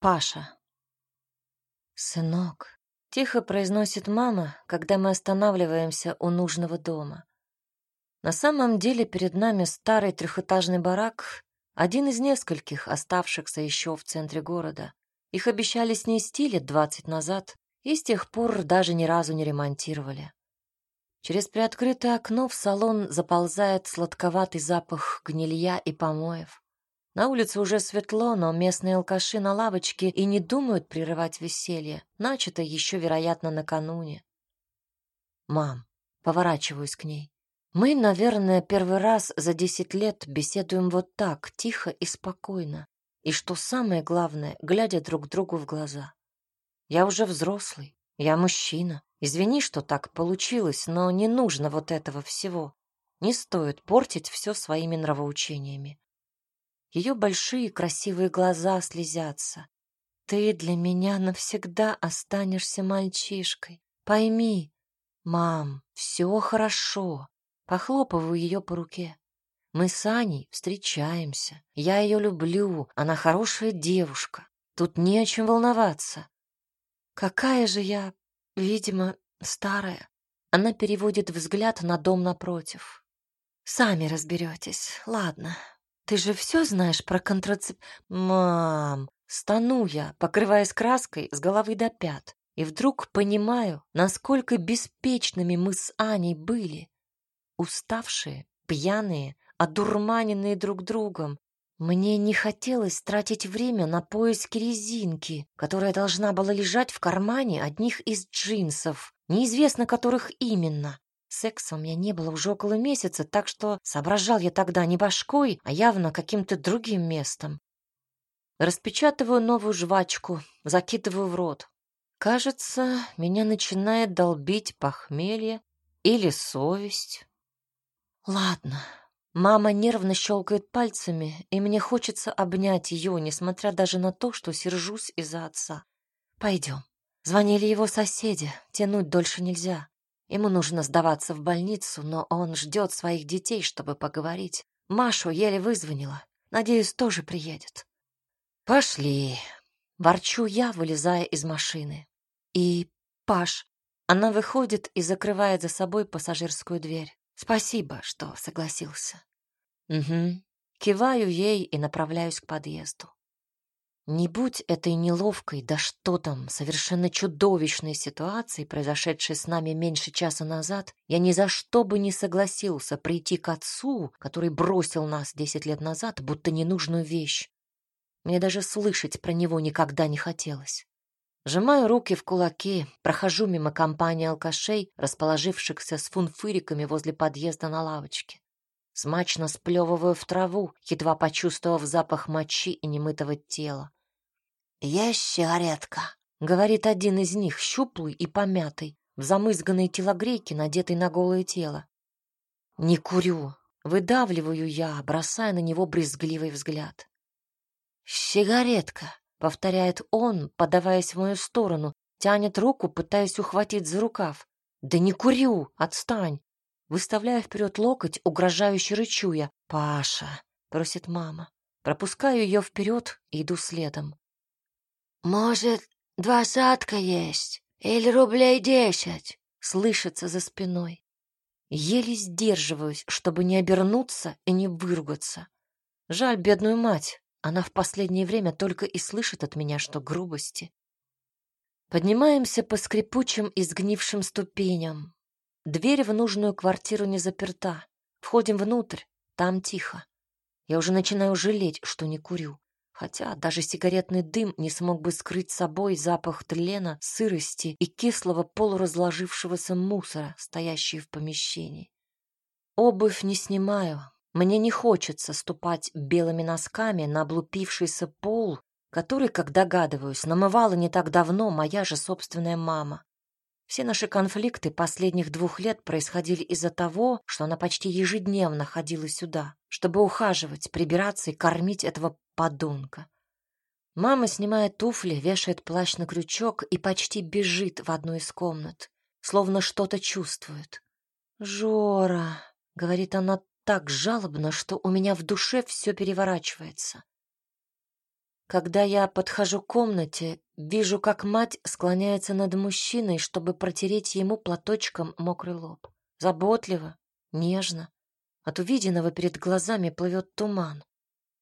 Паша. «Сынок», — тихо произносит мама, когда мы останавливаемся у нужного дома. На самом деле перед нами старый трехэтажный барак, один из нескольких, оставшихся еще в центре города. Их обещали снести лет двадцать назад, и с тех пор даже ни разу не ремонтировали. Через приоткрытое окно в салон заползает сладковатый запах гнилья и помоев. На улице уже светло, но местные алкаши на лавочке и не думают прерывать веселье, начато еще, вероятно, накануне. «Мам», — поворачиваюсь к ней, — «мы, наверное, первый раз за десять лет беседуем вот так, тихо и спокойно, и, что самое главное, глядя друг другу в глаза. Я уже взрослый, я мужчина. Извини, что так получилось, но не нужно вот этого всего. Не стоит портить все своими нравоучениями. Ее большие красивые глаза слезятся. Ты для меня навсегда останешься мальчишкой. Пойми, мам, все хорошо. Похлопываю ее по руке. Мы с Аней встречаемся. Я ее люблю, она хорошая девушка. Тут не о чем волноваться. Какая же я, видимо, старая. Она переводит взгляд на дом напротив. Сами разберетесь. Ладно, ты же все знаешь про контрацеп... Мам, стану я, покрываясь краской с головы до пят, и вдруг понимаю, насколько беспечными мы с Аней были. Уставшие, пьяные, одурманенные друг другом. Мне не хотелось тратить время на поиски резинки, которая должна была лежать в кармане одних из джинсов, неизвестно которых именно. Секса у меня не было уже около месяца, так что соображал я тогда не башкой, а явно каким-то другим местом. Распечатываю новую жвачку, закидываю в рот. Кажется, меня начинает долбить похмелье или совесть. Ладно. Мама нервно щелкает пальцами, и мне хочется обнять ее, несмотря даже на то, что сержусь из-за отца. Пойдем. Звонили его соседи, тянуть дольше нельзя. Ему нужно сдаваться в больницу, но он ждет своих детей, чтобы поговорить. Машу еле вызвонила. Надеюсь, тоже приедет. Пошли. Ворчу я, вылезая из машины. И Паш. Она выходит и закрывает за собой пассажирскую дверь. Спасибо, что согласился. Угу. Киваю ей и направляюсь к подъезду. Не будь этой неловкой, да что там, совершенно чудовищной ситуации, произошедшей с нами меньше часа назад, я ни за что бы не согласился прийти к отцу, который бросил нас десять лет назад, будто ненужную вещь. Мне даже слышать про него никогда не хотелось. Сжимаю руки в кулаки, прохожу мимо компании алкашей, расположившихся с фунфыриками возле подъезда на лавочке. Смачно сплевываю в траву, едва почувствовав запах мочи и немытого тела. «Ящарятка», — говорит один из них, щуплый и помятый, в замызганной телогрейке, надетой на голое тело. «Не курю», — выдавливаю я, бросая на него брезгливый взгляд. «Сигаретка», — повторяет он, подаваясь в мою сторону, тянет руку, пытаясь ухватить за рукав. «Да не курю! Отстань!» Выставляя вперед локоть, угрожающе рычу я. «Паша!» — просит мама. Пропускаю ее вперед и иду следом. «Может, двадцатка есть? Или рублей десять?» — слышится за спиной. Еле сдерживаюсь, чтобы не обернуться и не выругаться. Жаль бедную мать, она в последнее время только и слышит от меня, что грубости. Поднимаемся по скрипучим и сгнившим ступеням. Дверь в нужную квартиру не заперта. Входим внутрь, там тихо. Я уже начинаю жалеть, что не курю хотя даже сигаретный дым не смог бы скрыть собой запах тлена, сырости и кислого полуразложившегося мусора, стоящий в помещении. Обувь не снимаю. Мне не хочется ступать белыми носками на облупившийся пол, который, как догадываюсь, намывала не так давно моя же собственная мама. Все наши конфликты последних двух лет происходили из-за того, что она почти ежедневно ходила сюда, чтобы ухаживать, прибираться и кормить этого подонка. Мама снимает туфли, вешает плащ на крючок и почти бежит в одну из комнат, словно что-то чувствует. «Жора», — говорит она так жалобно, что у меня в душе все переворачивается. Когда я подхожу к комнате, вижу, как мать склоняется над мужчиной, чтобы протереть ему платочком мокрый лоб. Заботливо, нежно. От увиденного перед глазами плывет туман.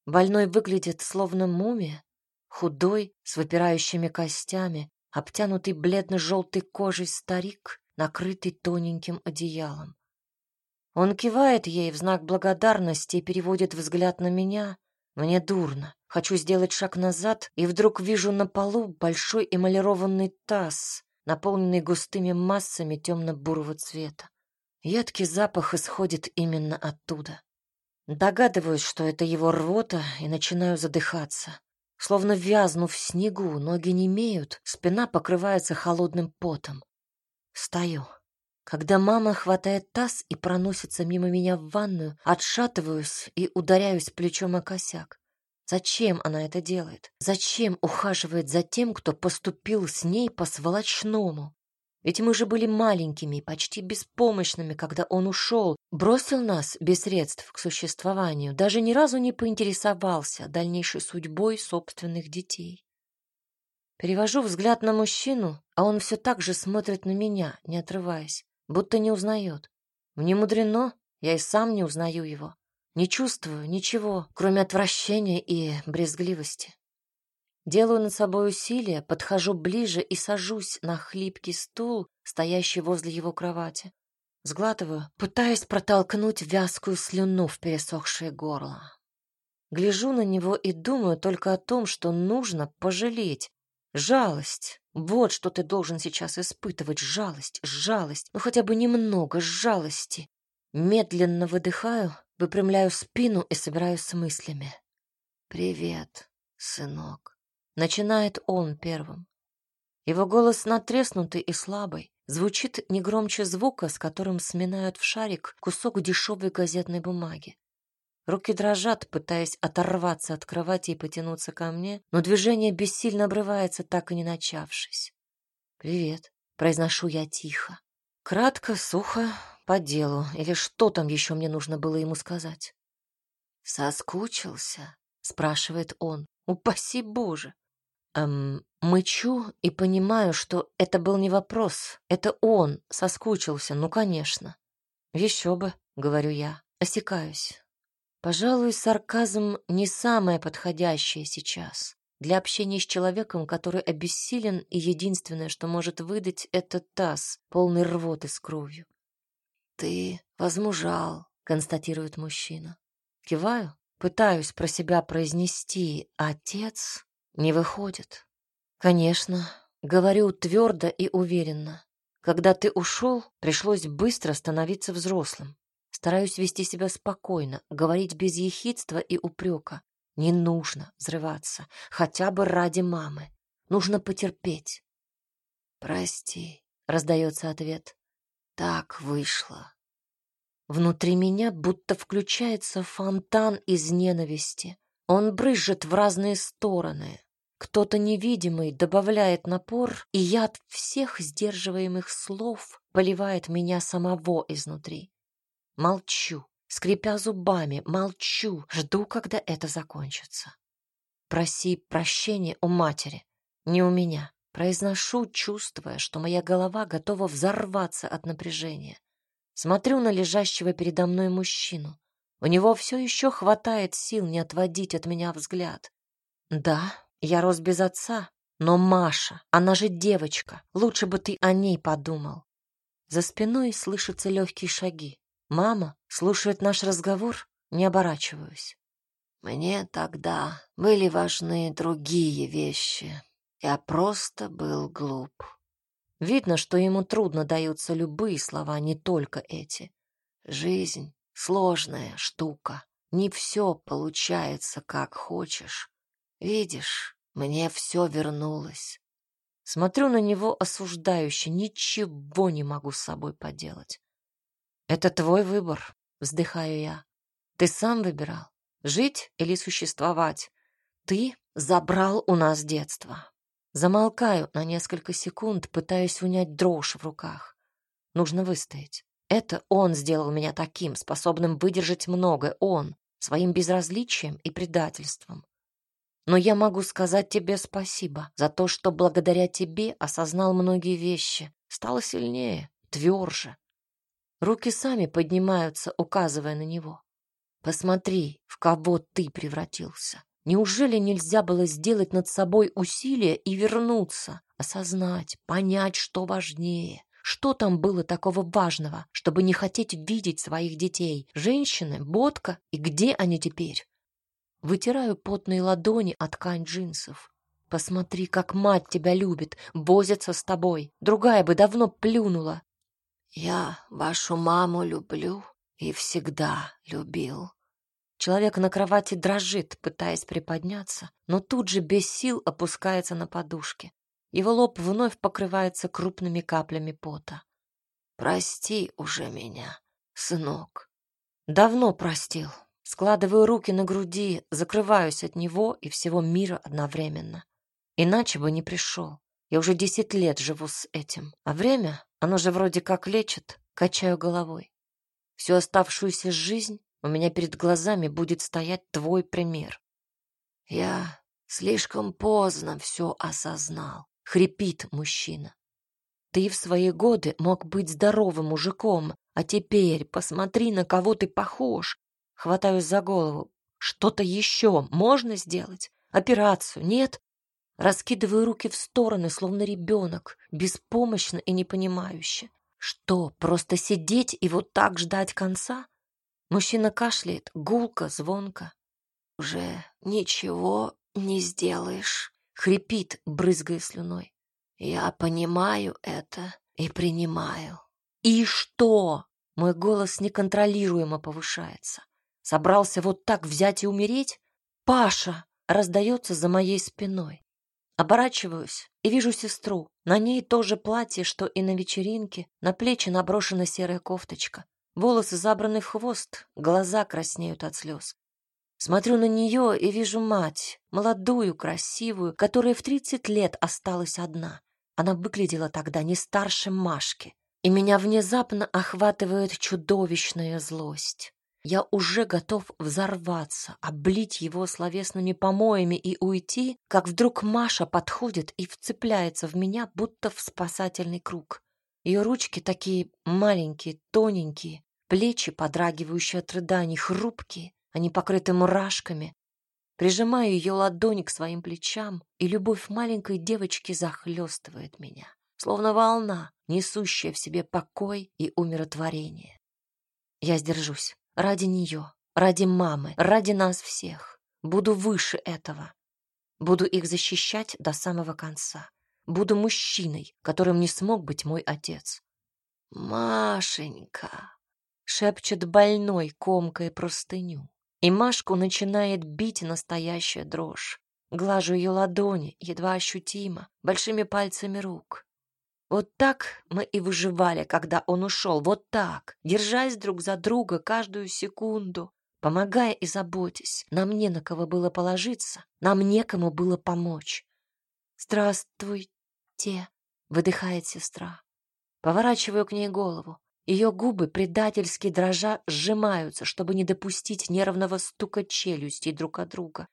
Больной выглядит словно мумия, худой, с выпирающими костями, обтянутый бледно-желтой кожей старик, накрытый тоненьким одеялом. Он кивает ей в знак благодарности и переводит взгляд на меня. Мне дурно. Хочу сделать шаг назад, и вдруг вижу на полу большой эмалированный таз, наполненный густыми массами темно-бурого цвета. Едкий запах исходит именно оттуда. Догадываюсь, что это его рвота, и начинаю задыхаться. Словно вязнув в снегу, ноги не имеют, спина покрывается холодным потом. Стою. Когда мама хватает таз и проносится мимо меня в ванную, отшатываюсь и ударяюсь плечом о косяк. Зачем она это делает? Зачем ухаживает за тем, кто поступил с ней по сволочному? Ведь мы же были маленькими, почти беспомощными, когда он ушел, бросил нас без средств к существованию, даже ни разу не поинтересовался дальнейшей судьбой собственных детей. Перевожу взгляд на мужчину, а он все так же смотрит на меня, не отрываясь, будто не узнает. Мне мудрено, я и сам не узнаю его. Не чувствую ничего, кроме отвращения и брезгливости. Делаю над собой усилие, подхожу ближе и сажусь на хлипкий стул, стоящий возле его кровати. Сглатываю, пытаясь протолкнуть вязкую слюну в пересохшее горло. Гляжу на него и думаю только о том, что нужно пожалеть. Жалость. Вот что ты должен сейчас испытывать. Жалость, жалость. Ну хотя бы немного жалости. Медленно выдыхаю, выпрямляю спину и собираюсь с мыслями. «Привет, сынок». Начинает он первым. Его голос натреснутый и слабый, звучит не громче звука, с которым сминают в шарик кусок дешевой газетной бумаги. Руки дрожат, пытаясь оторваться от кровати и потянуться ко мне, но движение бессильно обрывается, так и не начавшись. «Привет», — произношу я тихо. Кратко, сухо, по делу, или что там еще мне нужно было ему сказать. «Соскучился?» — спрашивает он. «Упаси Боже!» Эм, мычу и понимаю, что это был не вопрос. Это он соскучился, ну, конечно. Еще бы, говорю я, осекаюсь. Пожалуй, сарказм не самое подходящее сейчас. Для общения с человеком, который обессилен, и единственное, что может выдать, это таз, полный рвоты с кровью. «Ты возмужал», — констатирует мужчина. Киваю, пытаюсь про себя произнести «отец», не выходит. Конечно, говорю твердо и уверенно. Когда ты ушел, пришлось быстро становиться взрослым. Стараюсь вести себя спокойно, говорить без ехидства и упрека. Не нужно взрываться, хотя бы ради мамы. Нужно потерпеть. «Прости», — раздается ответ. «Так вышло». Внутри меня будто включается фонтан из ненависти. Он брызжет в разные стороны. Кто-то невидимый добавляет напор, и яд всех сдерживаемых слов поливает меня самого изнутри. Молчу, скрипя зубами, молчу, жду, когда это закончится. Проси прощения у матери, не у меня. Произношу, чувствуя, что моя голова готова взорваться от напряжения. Смотрю на лежащего передо мной мужчину. У него все еще хватает сил не отводить от меня взгляд. Да, я рос без отца, но Маша, она же девочка, лучше бы ты о ней подумал. За спиной слышатся легкие шаги. Мама слушает наш разговор, не оборачиваюсь. Мне тогда были важны другие вещи. Я просто был глуп. Видно, что ему трудно даются любые слова, не только эти. Жизнь Сложная штука. Не все получается, как хочешь. Видишь, мне все вернулось. Смотрю на него осуждающе, ничего не могу с собой поделать. Это твой выбор, вздыхаю я. Ты сам выбирал, жить или существовать. Ты забрал у нас детство. Замолкаю на несколько секунд, пытаясь унять дрожь в руках. Нужно выстоять. Это он сделал меня таким, способным выдержать многое, он, своим безразличием и предательством. Но я могу сказать тебе спасибо за то, что благодаря тебе осознал многие вещи, стало сильнее, тверже. Руки сами поднимаются, указывая на него. Посмотри, в кого ты превратился. Неужели нельзя было сделать над собой усилие и вернуться, осознать, понять, что важнее? Что там было такого важного, чтобы не хотеть видеть своих детей? Женщины, бодка, и где они теперь? Вытираю потные ладони от ткань джинсов. Посмотри, как мать тебя любит, возится с тобой. Другая бы давно плюнула. Я вашу маму люблю и всегда любил. Человек на кровати дрожит, пытаясь приподняться, но тут же без сил опускается на подушке. Его лоб вновь покрывается крупными каплями пота. «Прости уже меня, сынок». «Давно простил». Складываю руки на груди, закрываюсь от него и всего мира одновременно. Иначе бы не пришел. Я уже десять лет живу с этим. А время, оно же вроде как лечит, качаю головой. Всю оставшуюся жизнь у меня перед глазами будет стоять твой пример. Я слишком поздно все осознал. Хрипит мужчина. Ты в свои годы мог быть здоровым мужиком, а теперь посмотри, на кого ты похож. Хватаюсь за голову. Что-то еще можно сделать? Операцию? Нет? Раскидываю руки в стороны, словно ребенок, беспомощно и непонимающе. Что, просто сидеть и вот так ждать конца? Мужчина кашляет, гулко, звонко. Уже ничего не сделаешь, хрипит, брызгая слюной. Я понимаю это и принимаю. И что? Мой голос неконтролируемо повышается. Собрался вот так взять и умереть? Паша! Раздается за моей спиной. Оборачиваюсь и вижу сестру. На ней то же платье, что и на вечеринке, на плечи наброшена серая кофточка. Волосы забраны в хвост, глаза краснеют от слез. Смотрю на нее и вижу мать, молодую, красивую, которая в тридцать лет осталась одна. Она выглядела тогда не старше Машки. И меня внезапно охватывает чудовищная злость. Я уже готов взорваться, облить его словесными помоями и уйти, как вдруг Маша подходит и вцепляется в меня, будто в спасательный круг. Ее ручки такие маленькие, тоненькие, плечи, подрагивающие от рыданий, хрупкие, они покрыты мурашками. Прижимаю ее ладони к своим плечам, и любовь маленькой девочки захлестывает меня, словно волна, несущая в себе покой и умиротворение. Я сдержусь. Ради нее, ради мамы, ради нас всех. Буду выше этого. Буду их защищать до самого конца. Буду мужчиной, которым не смог быть мой отец. «Машенька!» — шепчет больной, комкая простыню. И Машку начинает бить настоящая дрожь. Глажу ее ладони, едва ощутимо, большими пальцами рук. Вот так мы и выживали, когда он ушел. Вот так, держась друг за друга каждую секунду, помогая и заботясь. Нам не на кого было положиться, нам некому было помочь. «Здравствуйте», — выдыхает сестра. Поворачиваю к ней голову. Ее губы предательски дрожа сжимаются, чтобы не допустить нервного стука челюстей друг от друга.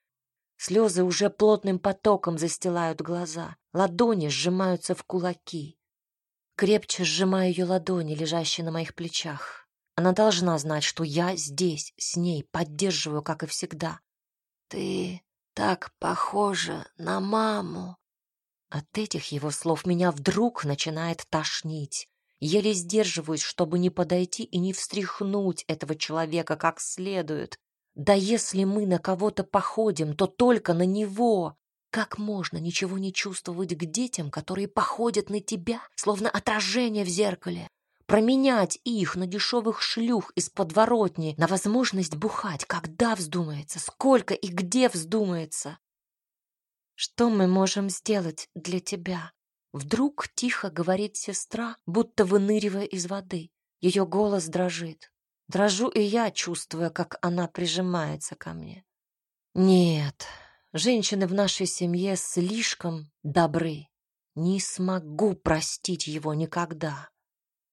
Слезы уже плотным потоком застилают глаза, ладони сжимаются в кулаки. Крепче сжимаю ее ладони, лежащие на моих плечах. Она должна знать, что я здесь, с ней, поддерживаю, как и всегда. Ты так похожа на маму. От этих его слов меня вдруг начинает тошнить. Еле сдерживаюсь, чтобы не подойти и не встряхнуть этого человека как следует. Да если мы на кого-то походим, то только на него. Как можно ничего не чувствовать к детям, которые походят на тебя, словно отражение в зеркале? Променять их на дешевых шлюх из подворотни, на возможность бухать, когда вздумается, сколько и где вздумается. Что мы можем сделать для тебя? Вдруг тихо говорит сестра, будто выныривая из воды. Ее голос дрожит. Дрожу и я, чувствуя, как она прижимается ко мне. Нет, Женщины в нашей семье слишком добры. Не смогу простить его никогда.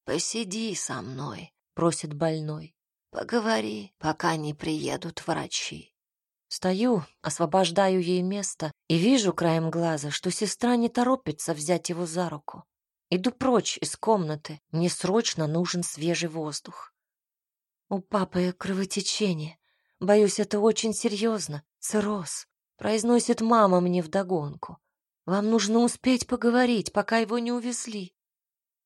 Посиди со мной, просит больной. Поговори, пока не приедут врачи. Стою, освобождаю ей место и вижу краем глаза, что сестра не торопится взять его за руку. Иду прочь из комнаты, мне срочно нужен свежий воздух. У папы кровотечение. Боюсь, это очень серьезно. Цирроз. Произносит мама мне вдогонку. Вам нужно успеть поговорить, пока его не увезли.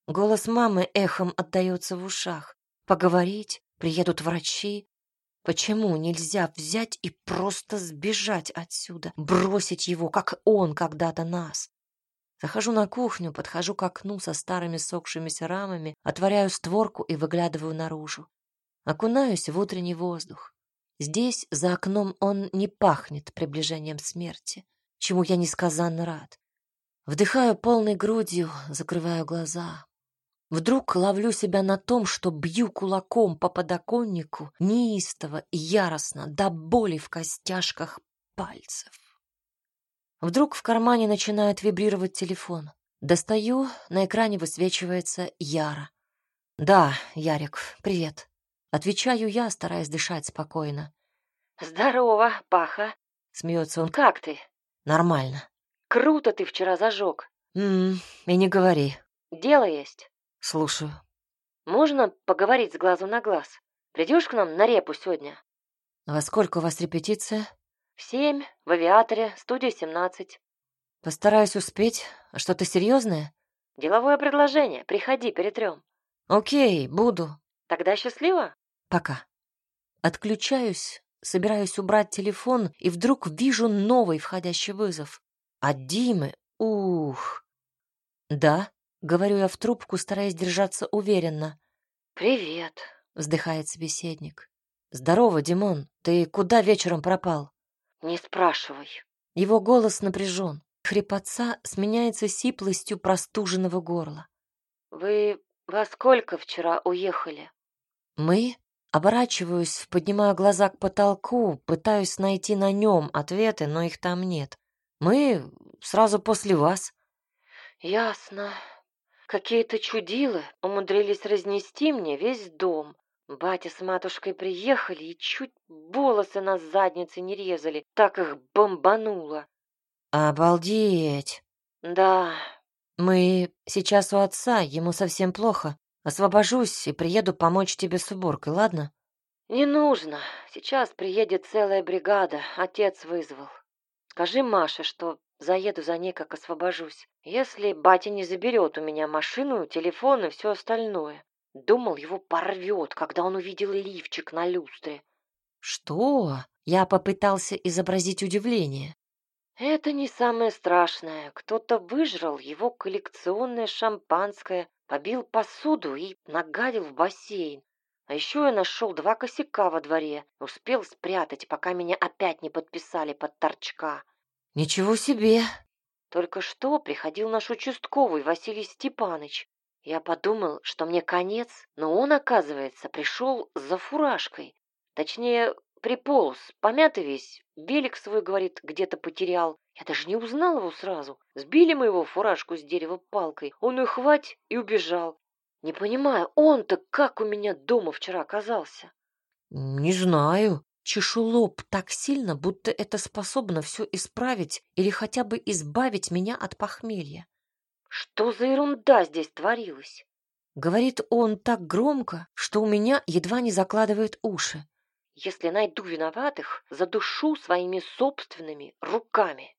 Голос мамы эхом отдаётся в ушах. Поговорить, приедут врачи. Почему нельзя взять и просто сбежать отсюда, бросить его, как он когда-то нас? Захожу на кухню, подхожу к окну со старыми сохшимися рамами, отворяю створку и выглядываю наружу. Окунаюсь в утренний воздух. Здесь, за окном, он не пахнет приближением смерти чему я несказанно рад. Вдыхаю полной грудью, закрываю глаза. Вдруг ловлю себя на том, что бью кулаком по подоконнику неистово и яростно, до боли в костяшках пальцев. Вдруг в кармане начинает вибрировать телефон. Достаю, на экране высвечивается Яра. «Да, Ярик, привет». Отвечаю я, стараясь дышать спокойно. «Здорово, Паха!» — смеется он. «Как ты?» Нормально. Круто ты вчера зажег. Ммм, и не говори. Дело есть. Слушаю. Можно поговорить с глазу на глаз? Придешь к нам на репу сегодня? Во сколько у вас репетиция? В семь, в авиаторе, студия семнадцать. Постараюсь успеть. Что-то серьезное? Деловое предложение. Приходи, перетрем. Окей, буду. Тогда счастливо? Пока. Отключаюсь, Собираюсь убрать телефон, и вдруг вижу новый входящий вызов. От Димы. Ух. Да, говорю я в трубку, стараясь держаться уверенно. Привет, вздыхает собеседник. Здорово, Димон. Ты куда вечером пропал? Не спрашивай. Его голос напряжен. Хрипотца сменяется сиплостью простуженного горла. Вы во сколько вчера уехали? Мы Оборачиваюсь, поднимаю глаза к потолку, пытаюсь найти на нем ответы, но их там нет. Мы сразу после вас. Ясно. Какие-то чудилы умудрились разнести мне весь дом. Батя с матушкой приехали и чуть волосы на заднице не резали, так их бомбануло. Обалдеть. Да. Мы сейчас у отца, ему совсем плохо. Освобожусь и приеду помочь тебе с уборкой, ладно? Не нужно. Сейчас приедет целая бригада. Отец вызвал. Скажи Маше, что заеду за ней, как освобожусь. Если батя не заберет у меня машину, телефон и все остальное. Думал, его порвет, когда он увидел лифчик на люстре. Что? Я попытался изобразить удивление. Это не самое страшное. Кто-то выжрал его коллекционное шампанское побил посуду и нагадил в бассейн. А еще я нашел два косяка во дворе, успел спрятать, пока меня опять не подписали под торчка. Ничего себе! Только что приходил наш участковый Василий Степаныч. Я подумал, что мне конец, но он, оказывается, пришел за фуражкой. Точнее, приполз, помятый весь, велик свой, говорит, где-то потерял. Я даже не узнал его сразу. Сбили мы его фуражку с дерева палкой. Он ее хвать и убежал. Не понимаю, он-то как у меня дома вчера оказался? Не знаю. Чешу лоб так сильно, будто это способно все исправить или хотя бы избавить меня от похмелья. Что за ерунда здесь творилась? Говорит он так громко, что у меня едва не закладывает уши. Если найду виноватых, задушу своими собственными руками.